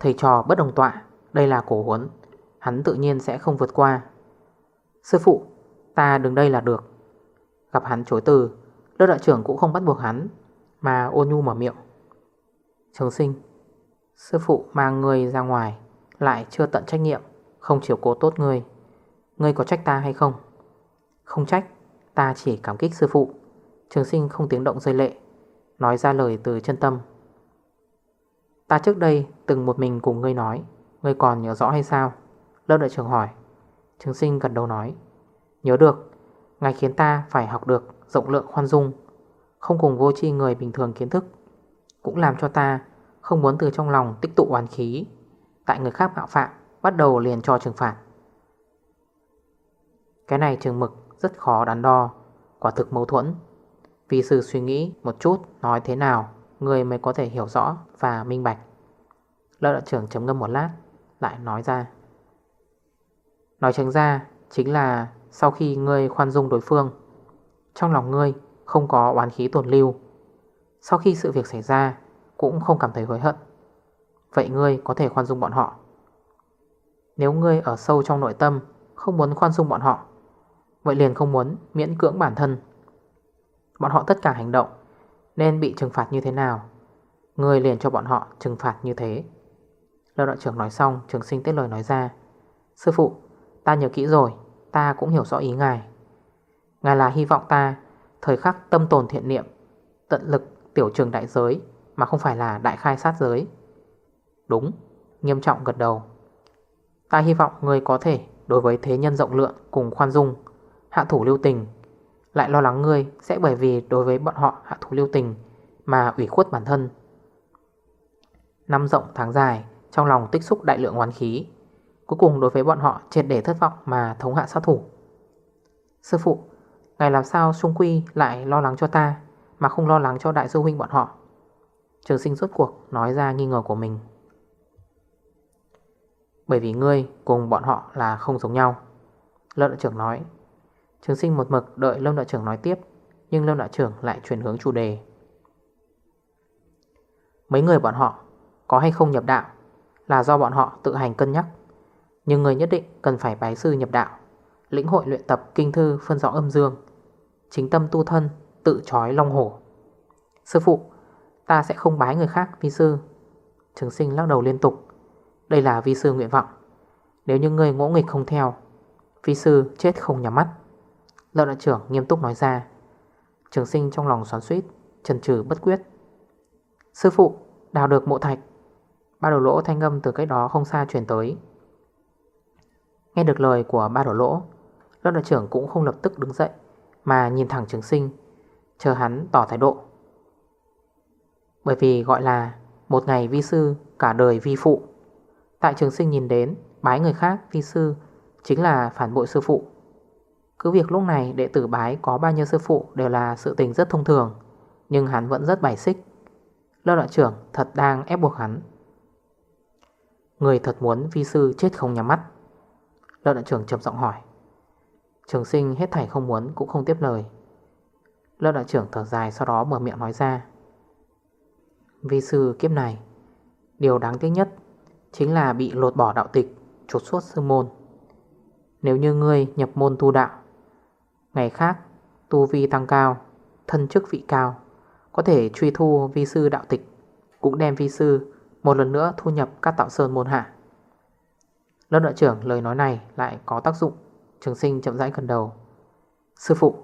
Thầy trò bất đồng tọa. Đây là cổ huấn. Hắn tự nhiên sẽ không vượt qua. Sư phụ, Ta đứng đây là được. Gặp hắn chối từ, Lớp đạo trưởng cũng không bắt buộc hắn, Mà ôn nhu mở miệng. Trường sinh, Sư phụ mang người ra ngoài, Lại chưa tận trách nhiệm, Không chiều cố tốt người Ngươi có trách ta hay không? Không trách, Ta chỉ cảm kích sư phụ. Trường sinh không tiếng động rơi lệ, Nói ra lời từ chân tâm. Ta trước đây từng một mình cùng ngươi nói Ngươi còn nhớ rõ hay sao? Lớp đại trưởng hỏi. Trường sinh gần đầu nói. Nhớ được. Ngài khiến ta phải học được rộng lượng khoan dung, Không cùng vô tri người bình thường kiến thức. Cũng làm cho ta không muốn từ trong lòng tích tụ oán khí. Tại người khác mạo phạm, Bắt đầu liền cho trừng phạt. Cái này trường mực rất khó đắn đo, Quả thực mâu thuẫn. Vì sự suy nghĩ một chút Nói thế nào, Người mới có thể hiểu rõ và minh bạch. Lợi đạo trưởng chấm ngâm một lát. Lại nói ra. Nói tránh ra Chính là sau khi ngươi khoan dung đối phương, Trong lòng ngươi không có oán khí tồn lưu. Sau khi sự việc xảy ra, Cũng không cảm thấy hối hận. Vậy ngươi có thể khoan dung bọn họ. Nếu ngươi ở sâu trong nội tâm Không muốn khoan dung bọn họ, Vậy liền không muốn miễn cưỡng bản thân. Bọn họ tất cả hành động Nên bị trừng phạt như thế nào? Ngươi liền cho bọn họ trừng phạt như thế. Lâu đạo trưởng nói xong, Trường sinh tiết lời nói ra. Sư phụ, ta nhớ kỹ rồi, Ta cũng hiểu rõ ý ngài. Ngài là hy vọng ta, Thời khắc tâm tồn thiện niệm, Tận lực tiểu trường đại giới, Mà không phải là đại khai sát giới. Đúng, Nghiêm trọng gật đầu. Ta hy vọng người có thể, Đối với thế nhân rộng lượng cùng khoan dung, Hạ thủ lưu tình. Lại lo lắng ngươi sẽ bởi vì đối với bọn họ hạ thủ lưu tình Mà ủy khuất bản thân. Năm rộng tháng dài trong lòng tích xúc đại lượng oán khí. Cuối cùng đối với bọn họ, triệt để thất vọng mà thống hạ sát thủ. Sư phụ ngày làm sao xung quy lại lo lắng cho ta, Mà không lo lắng cho đại sư huynh bọn họ? Trường sinh rốt cuộc nói ra nghi ngờ của mình. Bởi vì ngươi cùng bọn họ là không giống nhau. Lâm đại trưởng nói. Trường sinh một mực đợi Lâm đại trưởng nói tiếp, Nhưng Lâm đại trưởng lại chuyển hướng chủ đề. Mấy người bọn họ có hay không nhập đạo? Là do bọn họ tự hành cân nhắc. Nhưng người nhất định cần phải bái sư nhập đạo, Lĩnh hội luyện tập kinh thư phân rõ âm dương, Chính tâm tu thân, Tự trói long hổ. Sư phụ, Ta sẽ không bái người khác, vi sư. Trường sinh lắc đầu liên tục. Đây là vi sư nguyện vọng. Nếu như người ngỗ nghịch không theo, Vi sư chết không nhắm mắt. Lợi đại trưởng nghiêm túc nói ra. Trường sinh trong lòng xoắn suýt Trần trừ bất quyết. Sư phụ, đào được mộ thạch Ba đầu lỗ thanh âm từ cách đó không xa chuyển tới. Nghe được lời của ba đổ lỗ Lớp đội trưởng cũng không lập tức đứng dậy, Mà nhìn thẳng trường sinh, Chờ hắn tỏ thái độ. Bởi vì gọi là Một ngày vi sư cả đời vi phụ. Tại trường sinh nhìn đến, Bái người khác vi sư Chính là phản bội sư phụ. Cứ việc lúc này đệ tử bái có bao nhiêu sư phụ Đều là sự tình rất thông thường, Nhưng hắn vẫn rất bài xích. Lớp đội trưởng thật đang ép buộc hắn. Người thật muốn vi sư chết không nhắm mắt. Lớp đạo trưởng trầm giọng hỏi. Trường sinh hết thảy không muốn cũng không tiếp lời. Lớp đạo trưởng thở dài sau đó mở miệng nói ra. Vi sư kiếp này, Điều đáng tiếc nhất Chính là bị lột bỏ đạo tịch Trột suốt sư môn. Nếu như ngươi nhập môn tu đạo, Ngày khác tu vi tăng cao, Thân chức vị cao, Có thể truy thu vi sư đạo tịch, Cũng đem vi sư một lần nữa thu nhập các tạo sơn môn hạ. Lớp đội trưởng lời nói này lại có tác dụng. Trường sinh chậm rãi gần đầu. Sư phụ,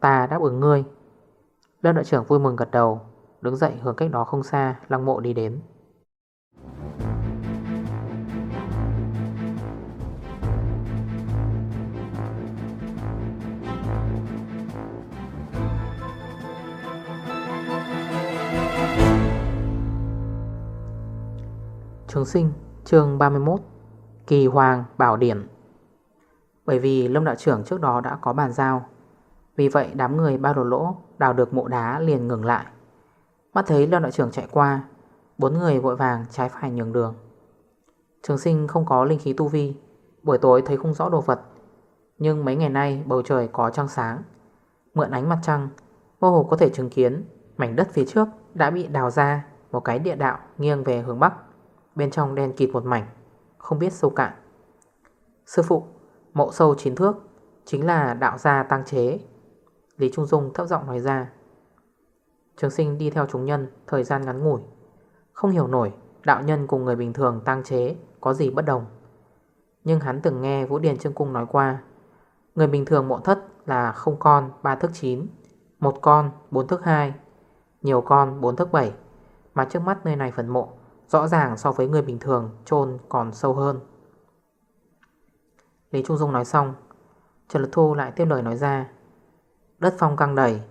Ta đáp ứng ngươi. Lớp đội trưởng vui mừng gật đầu, Đứng dậy hướng cách đó không xa, Lăng mộ đi đến. Trường sinh, chương 31 Kỳ Hoàng, Bảo Điển. Bởi vì Lâm Đạo trưởng trước đó đã có bàn giao, Vì vậy đám người bao đồ lỗ Đào được mộ đá liền ngừng lại. Mắt thấy Lâm Đạo trưởng chạy qua, Bốn người vội vàng trái phải nhường đường. Trường sinh không có linh khí tu vi, Buổi tối thấy không rõ đồ vật, Nhưng mấy ngày nay bầu trời có trăng sáng, Mượn ánh mặt trăng, mơ hồ có thể chứng kiến Mảnh đất phía trước đã bị đào ra Một cái địa đạo nghiêng về hướng Bắc. Bên trong đen kịt một mảnh, không biết sâu cạn. Sư phụ Mộ sâu chín thước, Chính là đạo gia tăng chế. Lý Trung Dung thấp giọng nói ra. Trường sinh đi theo chúng nhân, Thời gian ngắn ngủi. Không hiểu nổi đạo nhân cùng người bình thường tăng chế Có gì bất đồng. Nhưng hắn từng nghe Vũ Điền Trương Cung nói qua, Người bình thường mộ thất là không con 3 thước 9 Một con 4 thước 2 Nhiều con 4 thước 7 Mà trước mắt nơi này phần mộ Rõ ràng so với người bình thường, chôn còn sâu hơn. Lý Trung Dung nói xong, Trần Lực Thu lại tiếp lời nói ra, Đất phong căng đầy,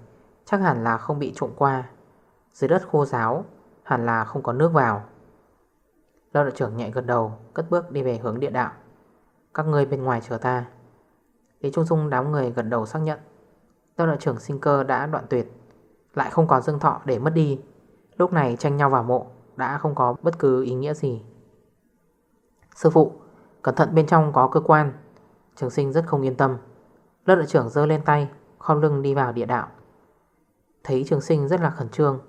Chắc hẳn là không bị trộm qua. Dưới đất khô giáo Hẳn là không có nước vào. Lâu đội trưởng nhẹ gật đầu, Cất bước đi về hướng địa đạo. Các người bên ngoài chờ ta. Lý Trung Dung đám người gần đầu xác nhận. Lâu đội trưởng sinh cơ đã đoạn tuyệt, Lại không còn dương thọ để mất đi. Lúc này tranh nhau vào mộ đã không có bất cứ ý nghĩa gì. Sư phụ, Cẩn thận bên trong có cơ quan. Trường sinh rất không yên tâm. Lớp đội trưởng dơ lên tay, Khom lưng đi vào địa đạo. Thấy trường sinh rất là khẩn trương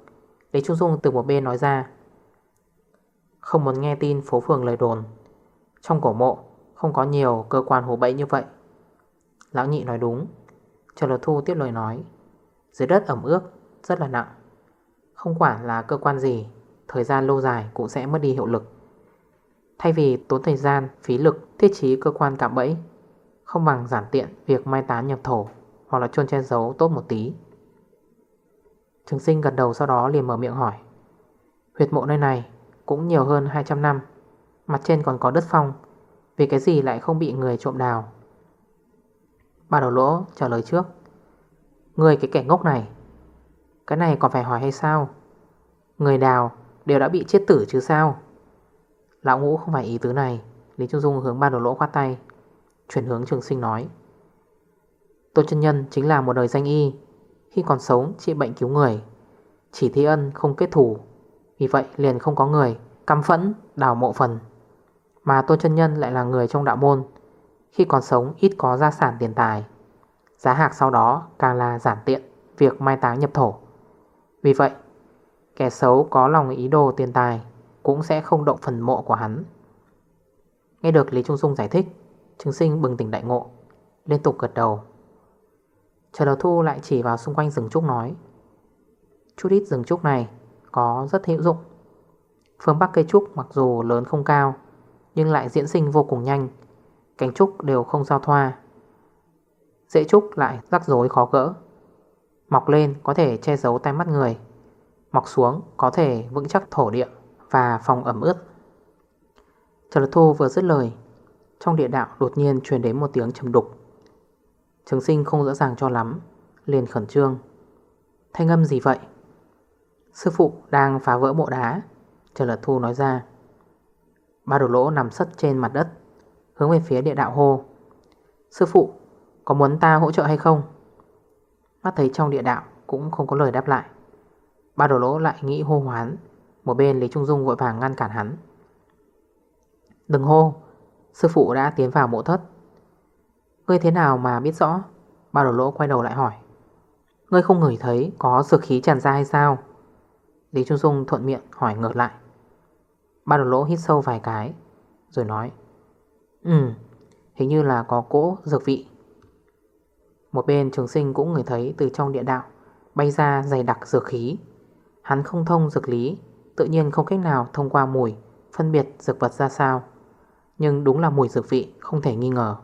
Lý Trung Dung từ một bên nói ra. Không muốn nghe tin phố phường lời đồn. Trong cổ mộ, Không có nhiều cơ quan hồ bẫy như vậy. Lão nhị nói đúng. Trần Lột Thu tiếp lời nói. Dưới đất ẩm ướt, rất là nặng. Không quản là cơ quan gì Thời gian lâu dài cũng sẽ mất đi hiệu lực. Thay vì tốn thời gian, phí lực thiết trí cơ quan cạm bẫy Không bằng giản tiện việc mai tán nhập thổ Hoặc là chôn che giấu tốt một tí. Trường sinh gật đầu sau đó liền mở miệng hỏi Huyệt mộ nơi này cũng nhiều hơn 200 năm Mặt trên còn có đất phong Vì cái gì lại không bị người trộm đào? Ba đầu lỗ trả lời trước Người cái kẻ ngốc này Cái này còn phải hỏi hay sao? Người đào đều đã bị chết tử chứ sao? Lão ngũ không phải ý tứ này, Lý Trung Dung hướng ba đầu lỗ khoát tay, Chuyển hướng trường sinh nói. Tôn chân nhân chính là một đời danh y, Khi còn sống trị bệnh cứu người, Chỉ thi ân không kết thủ Vì vậy liền không có người Căm phẫn, đào mộ phần. Mà Tôn chân nhân lại là người trong đạo môn, Khi còn sống ít có gia sản tiền tài, Giá hạc sau đó càng là giản tiện Việc mai táng nhập thổ. Vì vậy Kẻ xấu có lòng ý đồ tiền tài Cũng sẽ không động phần mộ của hắn. Nghe được Lý Trung Dung giải thích Trứng sinh bừng tỉnh đại ngộ, Liên tục gật đầu. Chờ đầu thu lại chỉ vào xung quanh rừng trúc nói, Chút ít rừng trúc này Có rất hữu dụng. Phương Bắc cây trúc mặc dù lớn không cao, Nhưng lại diễn sinh vô cùng nhanh Cánh trúc đều không giao thoa. Dễ trúc lại rắc rối khó gỡ, Mọc lên có thể che giấu tay mắt người. Mọc xuống có thể vững chắc thổ địa Và phòng ẩm ướt. Trần Lật Thu vừa dứt lời, Trong địa đạo đột nhiên truyền đến một tiếng trầm đục. Trường sinh không rõ ràng cho lắm, Liền khẩn trương. Thanh âm gì vậy? Sư phụ đang phá vỡ mộ đá, Trần Lật Thu nói ra. Ba đồ lỗ nằm sất trên mặt đất, Hướng về phía địa đạo hô. Sư phụ, có muốn ta hỗ trợ hay không? Mắt thấy trong địa đạo Cũng không có lời đáp lại. Ba đồ lỗ lại nghĩ hô hoán. Một bên Lý Trung Dung vội vàng ngăn cản hắn. Đừng hô, Sư phụ đã tiến vào mộ thất. Ngươi thế nào mà biết rõ? Ba đồ lỗ quay đầu lại hỏi. Ngươi không ngửi thấy có dược khí tràn ra hay sao? Lý Trung Dung thuận miệng hỏi ngược lại. Ba đồ lỗ hít sâu vài cái, Rồi nói Ừ Hình như là có cỗ dược vị. Một bên trường sinh cũng ngửi thấy Từ trong địa đạo Bay ra dày đặc dược khí. Hắn không thông dược lý, Tự nhiên không cách nào thông qua mùi, Phân biệt dược vật ra sao. Nhưng đúng là mùi dược vị, không thể nghi ngờ.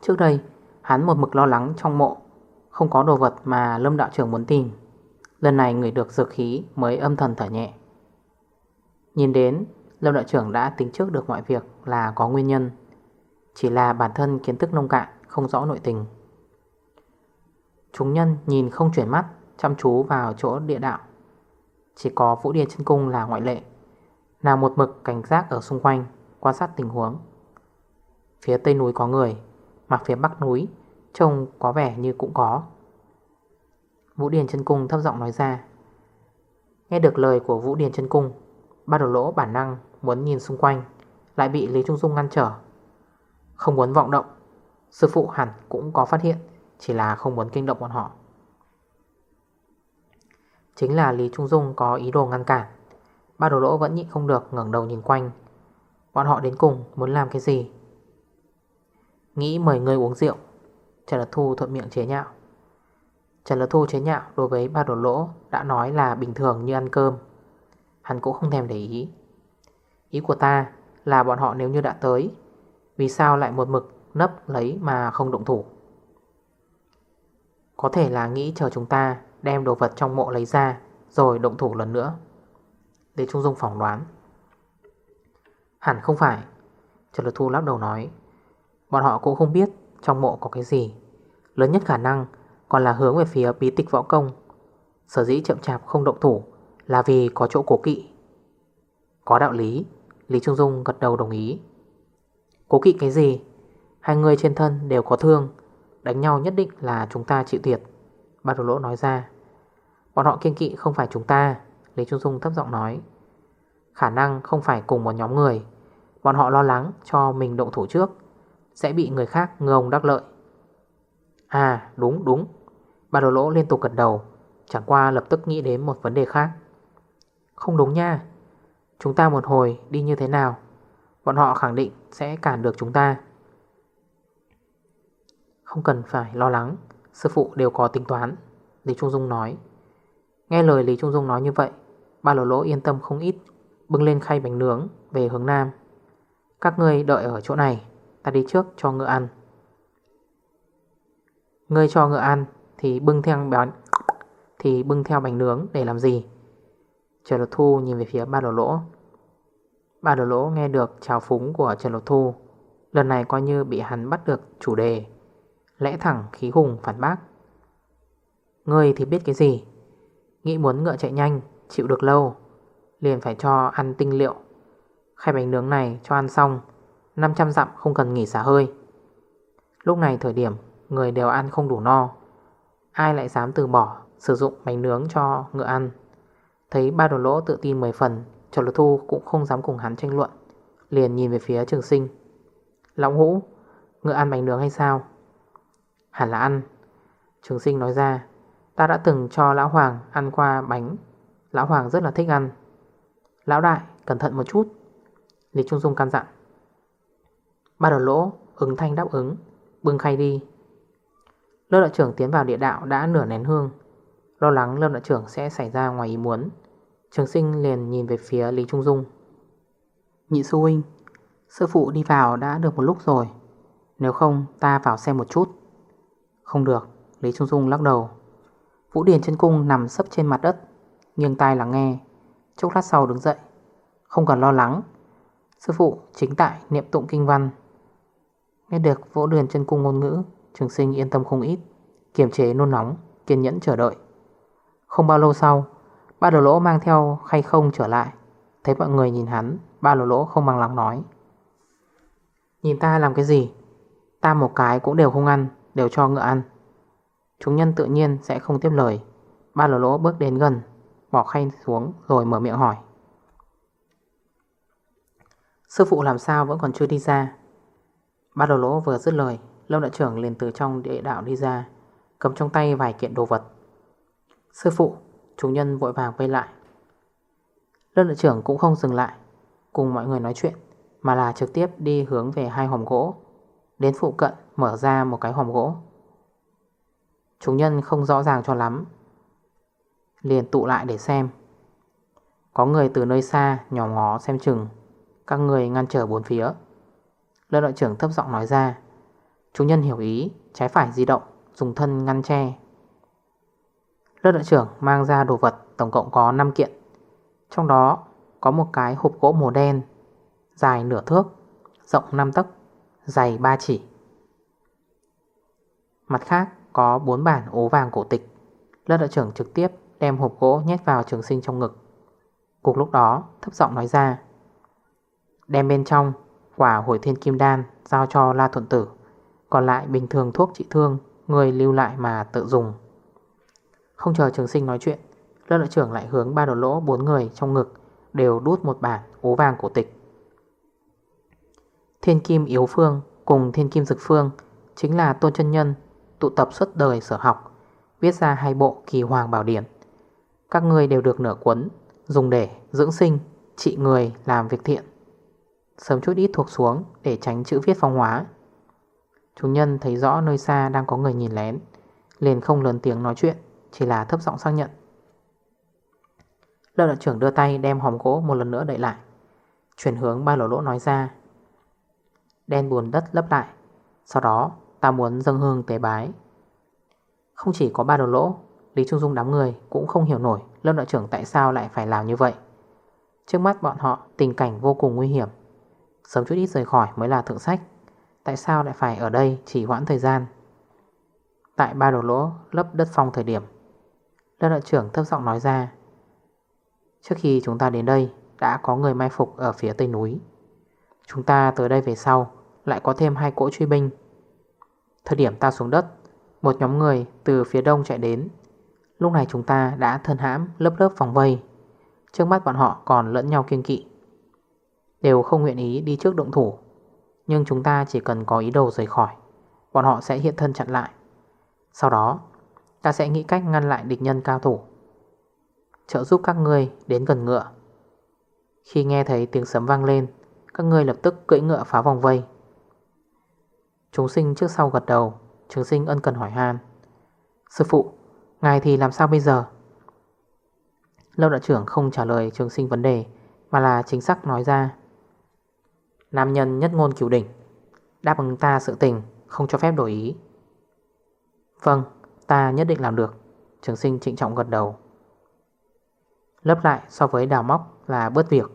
Trước đây, Hắn một mực lo lắng trong mộ, Không có đồ vật mà Lâm Đạo trưởng muốn tìm. Lần này người được dược khí mới âm thần thở nhẹ. Nhìn đến, Lâm Đạo trưởng đã tính trước được mọi việc là có nguyên nhân. Chỉ là bản thân kiến thức nông cạn, Không rõ nội tình. Chúng nhân nhìn không chuyển mắt, Chăm chú vào chỗ địa đạo. Chỉ có Vũ Điền chân Cung là ngoại lệ Nàng một mực cảnh giác ở xung quanh, Quan sát tình huống. Phía tây núi có người, Mà phía bắc núi Trông có vẻ như cũng có. Vũ Điền chân Cung thấp giọng nói ra. Nghe được lời của Vũ Điền chân Cung, Ba đầu lỗ bản năng muốn nhìn xung quanh, Lại bị Lý Trung Dung ngăn trở. Không muốn vọng động, Sư phụ hẳn cũng có phát hiện. Chỉ là không muốn kinh động bọn họ. Chính là Lý Trung Dung có ý đồ ngăn cản. Ba đầu lỗ vẫn nhịn không được ngẩng đầu nhìn quanh. Bọn họ đến cùng muốn làm cái gì? Nghĩ mời người uống rượu. Trần Lật Thu thuận miệng chế nhạo. Trần Lật Thu chế nhạo đối với ba đồ lỗ Đã nói là bình thường như ăn cơm. Hắn cũng không thèm để ý. Ý của ta là bọn họ nếu như đã tới, Vì sao lại một mực nấp lấy mà không động thủ? Có thể là nghĩ chờ chúng ta đem đồ vật trong mộ lấy ra, Rồi động thủ lần nữa. Để Trung Dung phỏng đoán. Hẳn không phải, Trần Lực Thu lắp đầu nói. Bọn họ cũng không biết trong mộ có cái gì. Lớn nhất khả năng còn là hướng về phía bí tịch võ công. Sở dĩ chậm chạp không động thủ Là vì có chỗ cố kỵ. Có đạo lý Lý Trung Dung gật đầu đồng ý. Cố kỵ cái gì? Hai người trên thân đều có thương Đánh nhau nhất định là chúng ta chịu thiệt. Bà đồ lỗ nói ra. Bọn họ kiên kỵ không phải chúng ta Lý Trung Dung thấp giọng nói. Khả năng không phải cùng một nhóm người. Bọn họ lo lắng cho mình động thủ trước. Sẽ bị người khác ngờ ông đắc lợi. À đúng đúng. Bà đồ lỗ liên tục gật đầu. Chẳng qua lập tức nghĩ đến một vấn đề khác. Không đúng nha. Chúng ta một hồi đi như thế nào? Bọn họ khẳng định sẽ cản được chúng ta. Không cần phải lo lắng, Sư phụ đều có tính toán, Lý Trung Dung nói. Nghe lời Lý Trung Dung nói như vậy, Ba lỗ lỗ yên tâm không ít, Bưng lên khay bánh nướng, về hướng nam. Các người đợi ở chỗ này, Ta đi trước cho ngựa ăn. Ngươi cho ngựa ăn, Thì bưng theo bánh, Thì bưng theo bánh nướng để làm gì? Trần Lột Thu nhìn về phía ba lỗ lỗ. Ba lỗ lỗ nghe được chào phúng của Trần Lột Thu, Lần này coi như bị hắn bắt được chủ đề. Lẽ thẳng khí hùng phản bác. Ngươi thì biết cái gì? Nghĩ muốn ngựa chạy nhanh, Chịu được lâu, Liền phải cho ăn tinh liệu. Khay bánh nướng này cho ăn xong 500 dặm không cần nghỉ xả hơi. Lúc này thời điểm, Người đều ăn không đủ no. Ai lại dám từ bỏ Sử dụng bánh nướng cho ngựa ăn? Thấy ba đồ lỗ tự tin 10 phần, Trần Lột Thu cũng không dám cùng hắn tranh luận, Liền nhìn về phía trường sinh. Lão hũ Ngựa ăn bánh nướng hay sao? Hẳn là ăn. Trường sinh nói ra, Ta đã từng cho Lão Hoàng ăn qua bánh. Lão Hoàng rất là thích ăn. Lão đại, cẩn thận một chút. Lý Trung Dung căn dặn. Ba đầu lỗ, ứng thanh đáp ứng. Bưng khay đi. Lớp đại trưởng tiến vào địa đạo đã nửa nén hương. Lo lắng lớp đại trưởng sẽ xảy ra ngoài ý muốn. Trường sinh liền nhìn về phía Lý Trung Dung. Nhị sư huynh, Sư phụ đi vào đã được một lúc rồi. Nếu không, ta vào xem một chút. Không được, Lý Trung Dung lắc đầu. Vũ Điền chân cung nằm sấp trên mặt đất, Nghiêng tai lắng nghe. Chốc lát sau đứng dậy. Không cần lo lắng. Sư phụ chính tại niệm tụng kinh văn. Nghe được Vũ Điền chân cung ngôn ngữ, Trường sinh yên tâm không ít. Kiềm chế nôn nóng, Kiên nhẫn chờ đợi. Không bao lâu sau, Ba đồ lỗ mang theo khay không trở lại. Thấy mọi người nhìn hắn, Ba đồ lỗ không bằng lòng nói. Nhìn ta làm cái gì? Ta một cái cũng đều không ăn. Đều cho ngựa ăn. Chúng nhân tự nhiên sẽ không tiếp lời. Ba lỗ lỗ bước đến gần Bỏ khay xuống rồi mở miệng hỏi. Sư phụ làm sao vẫn còn chưa đi ra? Ba lỗ lỗ vừa dứt lời, Lâm đại trưởng liền từ trong địa đạo đi ra, Cầm trong tay vài kiện đồ vật. Sư phụ, Chúng nhân vội vàng vây lại. Lâm đại trưởng cũng không dừng lại, Cùng mọi người nói chuyện, Mà là trực tiếp đi hướng về hai hòm gỗ. Đến phụ cận mở ra một cái hòm gỗ. Chúng nhân không rõ ràng cho lắm. Liền tụ lại để xem. Có người từ nơi xa nhỏ ngó xem chừng. Các người ngăn trở bốn phía. Lớp đội trưởng thấp giọng nói ra. Chúng nhân hiểu ý, Trái phải di động, Dùng thân ngăn che. Lớp đội trưởng mang ra đồ vật, Tổng cộng có 5 kiện. Trong đó có một cái hộp gỗ màu đen, Dài nửa thước, Rộng 5 tấc. Dày 3 chỉ. Mặt khác, có 4 bản ố vàng cổ tịch. Lớp đội trưởng trực tiếp đem hộp gỗ nhét vào trường sinh trong ngực. Cuộc lúc đó, thấp giọng nói ra, Đem bên trong quả hồi thiên kim đan Giao cho La Thuận Tử. Còn lại bình thường thuốc trị thương, Người lưu lại mà tự dùng. Không chờ trường sinh nói chuyện, Lớp đội trưởng lại hướng ba đầu lỗ bốn người trong ngực Đều đút một bản ố vàng cổ tịch. Thiên kim yếu phương cùng thiên kim dực phương Chính là tôn chân nhân, tụ tập suốt đời sở học, Viết ra hai bộ kỳ hoàng bảo điển. Các người đều được nửa cuốn, Dùng để dưỡng sinh, Trị người, làm việc thiện. Sớm chút ít thuộc xuống để tránh chữ viết phong hóa. Chúng nhân thấy rõ nơi xa đang có người nhìn lén, Liền không lớn tiếng nói chuyện, Chỉ là thấp giọng xác nhận. Lợi đội trưởng đưa tay đem hòm gỗ một lần nữa đậy lại, Chuyển hướng ba lỗ lỗ nói ra. Đen buồn đất lấp lại. Sau đó, ta muốn dâng hương tế bái. Không chỉ có ba đầu lỗ, Lý Trung Dung đám người cũng không hiểu nổi Lâm đội trưởng tại sao lại phải làm như vậy. Trước mắt bọn họ tình cảnh vô cùng nguy hiểm. Sớm chút ít rời khỏi mới là thượng sách. Tại sao lại phải ở đây chỉ hoãn thời gian? Tại ba đồ lỗ lấp đất phong thời điểm Lâm đội trưởng thấp giọng nói ra, Trước khi chúng ta đến đây, Đã có người mai phục ở phía tây núi. Chúng ta tới đây về sau lại có thêm hai cỗ truy binh. Thời điểm ta xuống đất, Một nhóm người từ phía đông chạy đến. Lúc này chúng ta đã thân hãm lớp lớp vòng vây. Trước mắt bọn họ còn lẫn nhau kiên kỵ. Đều không nguyện ý đi trước động thủ, Nhưng chúng ta chỉ cần có ý đồ rời khỏi, Bọn họ sẽ hiện thân chặn lại. Sau đó, Ta sẽ nghĩ cách ngăn lại địch nhân cao thủ, Trợ giúp các ngươi đến gần ngựa. Khi nghe thấy tiếng sấm vang lên, Các ngươi lập tức cưỡi ngựa phá vòng vây. Chúng sinh trước sau gật đầu. Trường sinh ân cần hỏi han. Sư phụ, Ngài thì làm sao bây giờ? Lâu đại trưởng không trả lời trường sinh vấn đề, Mà là chính xác nói ra. Nam nhân nhất ngôn cửu đỉnh. Đáp ứng ta sự tình, Không cho phép đổi ý. Vâng ta nhất định làm được. Trường sinh trịnh trọng gật đầu. Lấp lại so với đào móc là bớt việc.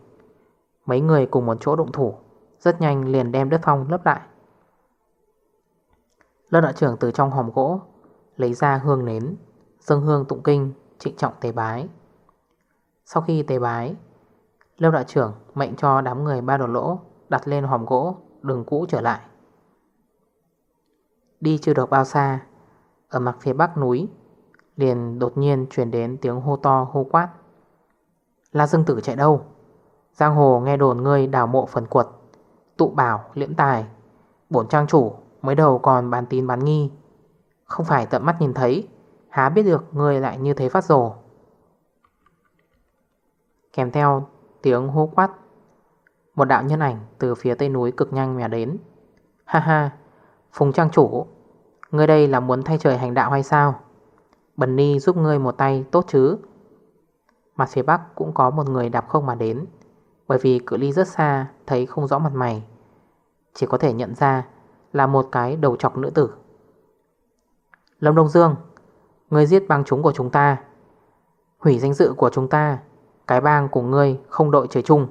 Mấy người cùng một chỗ động thủ, Rất nhanh liền đem đất phong lấp lại. Lớp đạo trưởng từ trong hòm gỗ, Lấy ra hương nến, Dâng hương tụng kinh, Trịnh trọng tế bái. Sau khi tế bái Lớp đạo trưởng mệnh cho đám người ba đồ lỗ Đặt lên hòm gỗ, Đường cũ trở lại. Đi chưa được bao xa, Ở mặt phía bắc núi, Liền đột nhiên chuyển đến tiếng hô to, hô quát. La Dương Tử chạy đâu? Giang hồ nghe đồn ngươi đào mộ phần quật, Tụ bảo liễm tài, Bổn trang chủ mới đầu còn bàn tin bán nghi. Không phải tận mắt nhìn thấy, Há biết được người lại như thế phát rổ Kèm theo tiếng hô quát, Một đạo nhân ảnh từ phía tây núi cực nhanh mè đến. Ha ha, Phùng trang chủ, Ngươi đây là muốn thay trời hành đạo hay sao? Bần Ni giúp ngươi một tay tốt chứ? Mặt phía bắc cũng có một người đạp không mà đến. Bởi vì cự ly rất xa, Thấy không rõ mặt mày. Chỉ có thể nhận ra là một cái đầu chọc nữ tử. Lâm Đông Dương, Ngươi giết bang chúng của chúng ta. Hủy danh dự của chúng ta, Cái bang của ngươi không đội trời chung.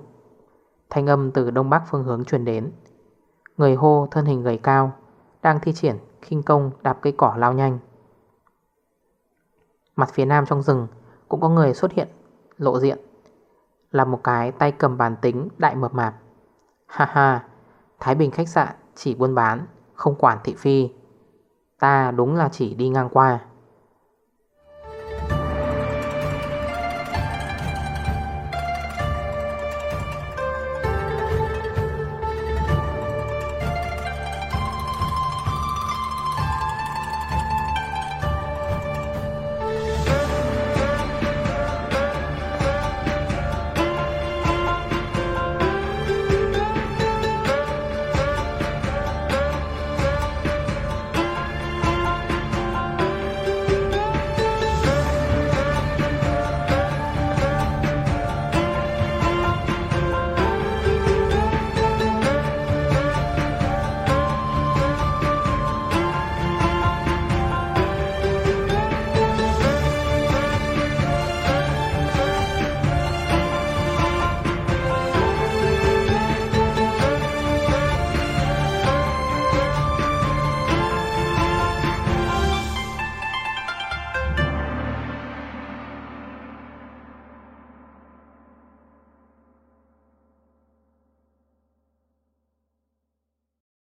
Thanh âm từ đông bắc phương hướng truyền đến. Người hô thân hình gầy cao, Đang thi triển khinh công đạp cây cỏ lao nhanh. Mặt phía nam trong rừng Cũng có người xuất hiện, lộ diện. Là một cái tay cầm bàn tính đại mập mạp. Ha ha, Thái Bình khách sạn chỉ buôn bán. Không quản thị phi. Ta đúng là chỉ đi ngang qua.